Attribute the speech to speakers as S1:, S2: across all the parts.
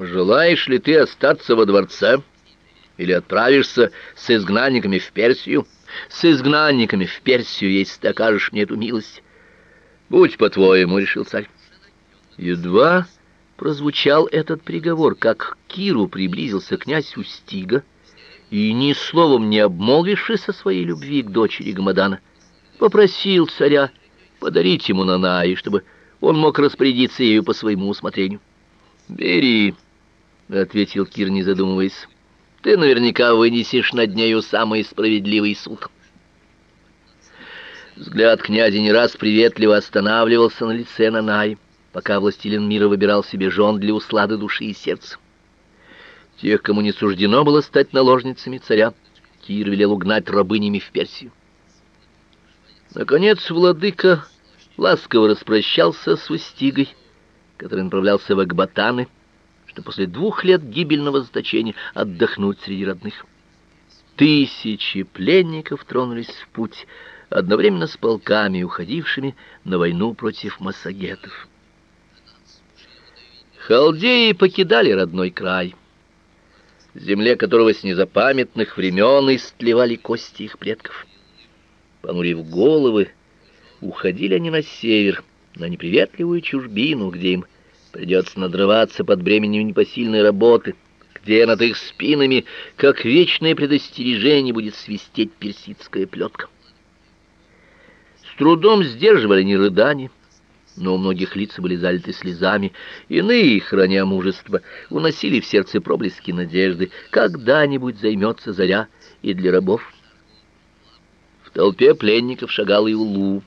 S1: Желаешь ли ты остаться во дворце или отправишься с изгнанниками в Персию? С изгнанниками в Персию, если ты окажешь мне эту милость. Будь по-твоему, решил царь. Едва прозвучал этот приговор, как к Киру приблизился князь Устига, и ни словом не обмолвившись о своей любви к дочери Гамадана, попросил царя подарить ему Нанаи, чтобы он мог распорядиться ею по своему усмотрению. «Бери», — ответил Кир, не задумываясь. «Ты наверняка вынесешь над нею самый справедливый суд». Взгляд князя не раз приветливо останавливался на лице Нанаи пока властелин мира выбирал себе жен для услады души и сердца. Тех, кому не суждено было стать наложницами царя, Кир велел угнать рабынями в Персию. Наконец владыка ласково распрощался с Устигой, который направлялся в Акбатаны, что после двух лет гибельного заточения отдохнуть среди родных. Тысячи пленников тронулись в путь, одновременно с полками, уходившими на войну против массагетов. Халдеи покидали родной край, земле которого с незапамятных времен истлевали кости их предков. Понурив головы, уходили они на север, на неприветливую чужбину, где им придется надрываться под бременем непосильной работы, где над их спинами, как вечное предостережение, будет свистеть персидская плетка. С трудом сдерживали они рыдания, но у многих лица были залиты слезами. Иные, храня мужество, уносили в сердце проблески надежды. Когда-нибудь займется заря и для рабов. В толпе пленников шагал и Улу.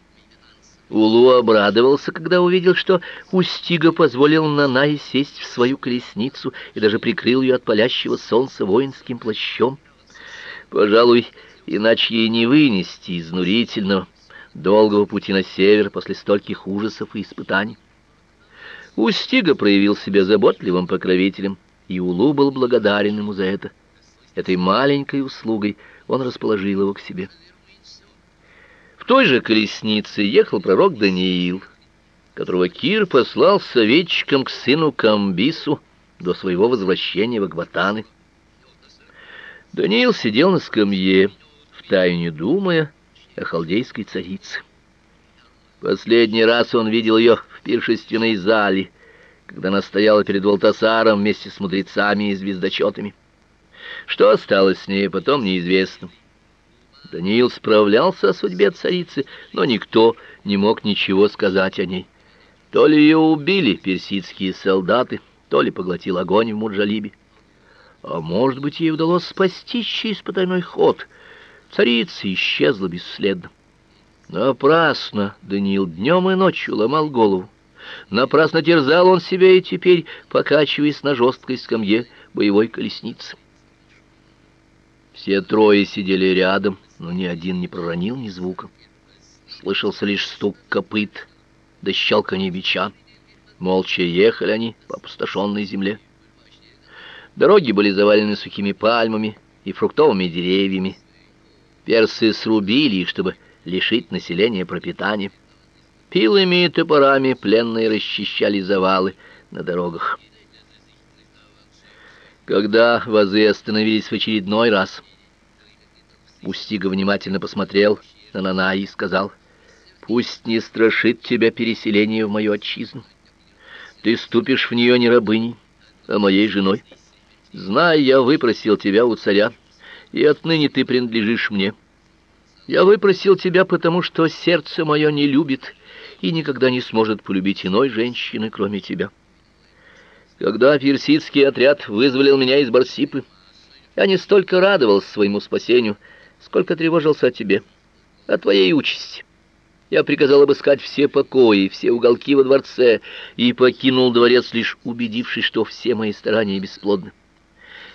S1: Улу обрадовался, когда увидел, что Устига позволил Нанае сесть в свою колесницу и даже прикрыл ее от палящего солнца воинским плащом. Пожалуй, иначе ей не вынести изнурительного долгого пути на север после стольких ужасов и испытаний. Устига проявил себя заботливым покровителем, и Улу был благодарен ему за это. Этой маленькой услугой он расположил его к себе. В той же колеснице ехал пророк Даниил, которого Кир послал советчиком к сыну Камбису до своего возвращения в Акбатаны. Даниил сидел на скамье, втайне думая, о халдейской царице. Последний раз он видел ее в пиршественной зале, когда она стояла перед Валтасаром вместе с мудрецами и звездочетами. Что осталось с ней, потом неизвестно. Даниил справлялся о судьбе царицы, но никто не мог ничего сказать о ней. То ли ее убили персидские солдаты, то ли поглотил огонь в Муджалибе. А может быть, ей удалось спасти через потайной ход — Царица исчезла бесследно. Напрасно Даниил днем и ночью ломал голову. Напрасно терзал он себя и теперь, покачиваясь на жесткой скамье боевой колесницы. Все трое сидели рядом, но ни один не проронил ни звука. Слышался лишь стук копыт да щелканье бича. Молча ехали они по опустошенной земле. Дороги были завалены сухими пальмами и фруктовыми деревьями, Персы срубили их, чтобы лишить населения пропитания. Пилами и топорами пленные расчищали завалы на дорогах. Когда вазы остановились в очередной раз, Устига внимательно посмотрел на Нана и сказал, «Пусть не страшит тебя переселение в мою отчизну. Ты ступишь в нее не рабыней, а моей женой. Знай, я выпросил тебя у царя, и отныне ты принадлежишь мне. Я выпросил тебя, потому что сердце мое не любит и никогда не сможет полюбить иной женщины, кроме тебя. Когда персидский отряд вызволил меня из Барсипы, я не столько радовался своему спасению, сколько тревожился о тебе, о твоей участи. Я приказал обыскать все покои, все уголки во дворце и покинул дворец, лишь убедившись, что все мои старания бесплодны.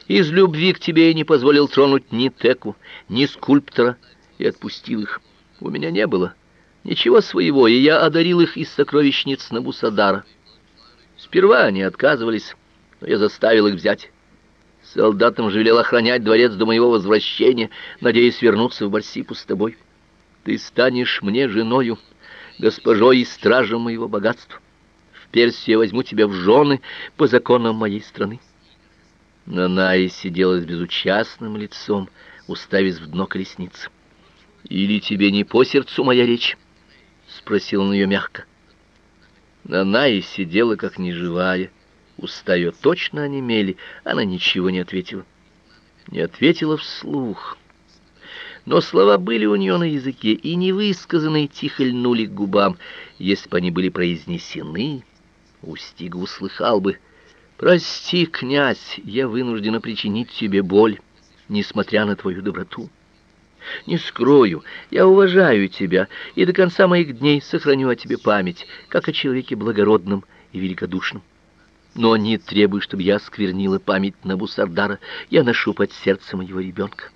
S1: Из любви к тебе я не позволил тронуть ни Теку, ни скульптора и отпустил их. У меня не было ничего своего, и я одарил их из сокровищниц Набусадара. Сперва они отказывались, но я заставил их взять. Солдатам же велел охранять дворец до моего возвращения, надеясь вернуться в Барсипу с тобой. Ты станешь мне женою, госпожой и стражем моего богатства. в Персию я возьму тебя в жены по законам моей страны. Наная сидела с безучастным лицом, уставясь в дно колесницы. «Или тебе не по сердцу моя речь?» — спросил он ее мягко. Наная сидела как неживая, уста ее точно онемели, она ничего не ответила. Не ответила вслух. Но слова были у нее на языке, и невысказанные тихо льнули к губам. Если бы они были произнесены, Устига услыхал бы. «Прости, князь, я вынуждена причинить тебе боль, несмотря на твою доброту. Не скрою, я уважаю тебя и до конца моих дней сохраню о тебе память, как о человеке благородном и великодушном. Но не требуй, чтобы я сквернила память Набусардара, я ношу под сердцем его ребенка».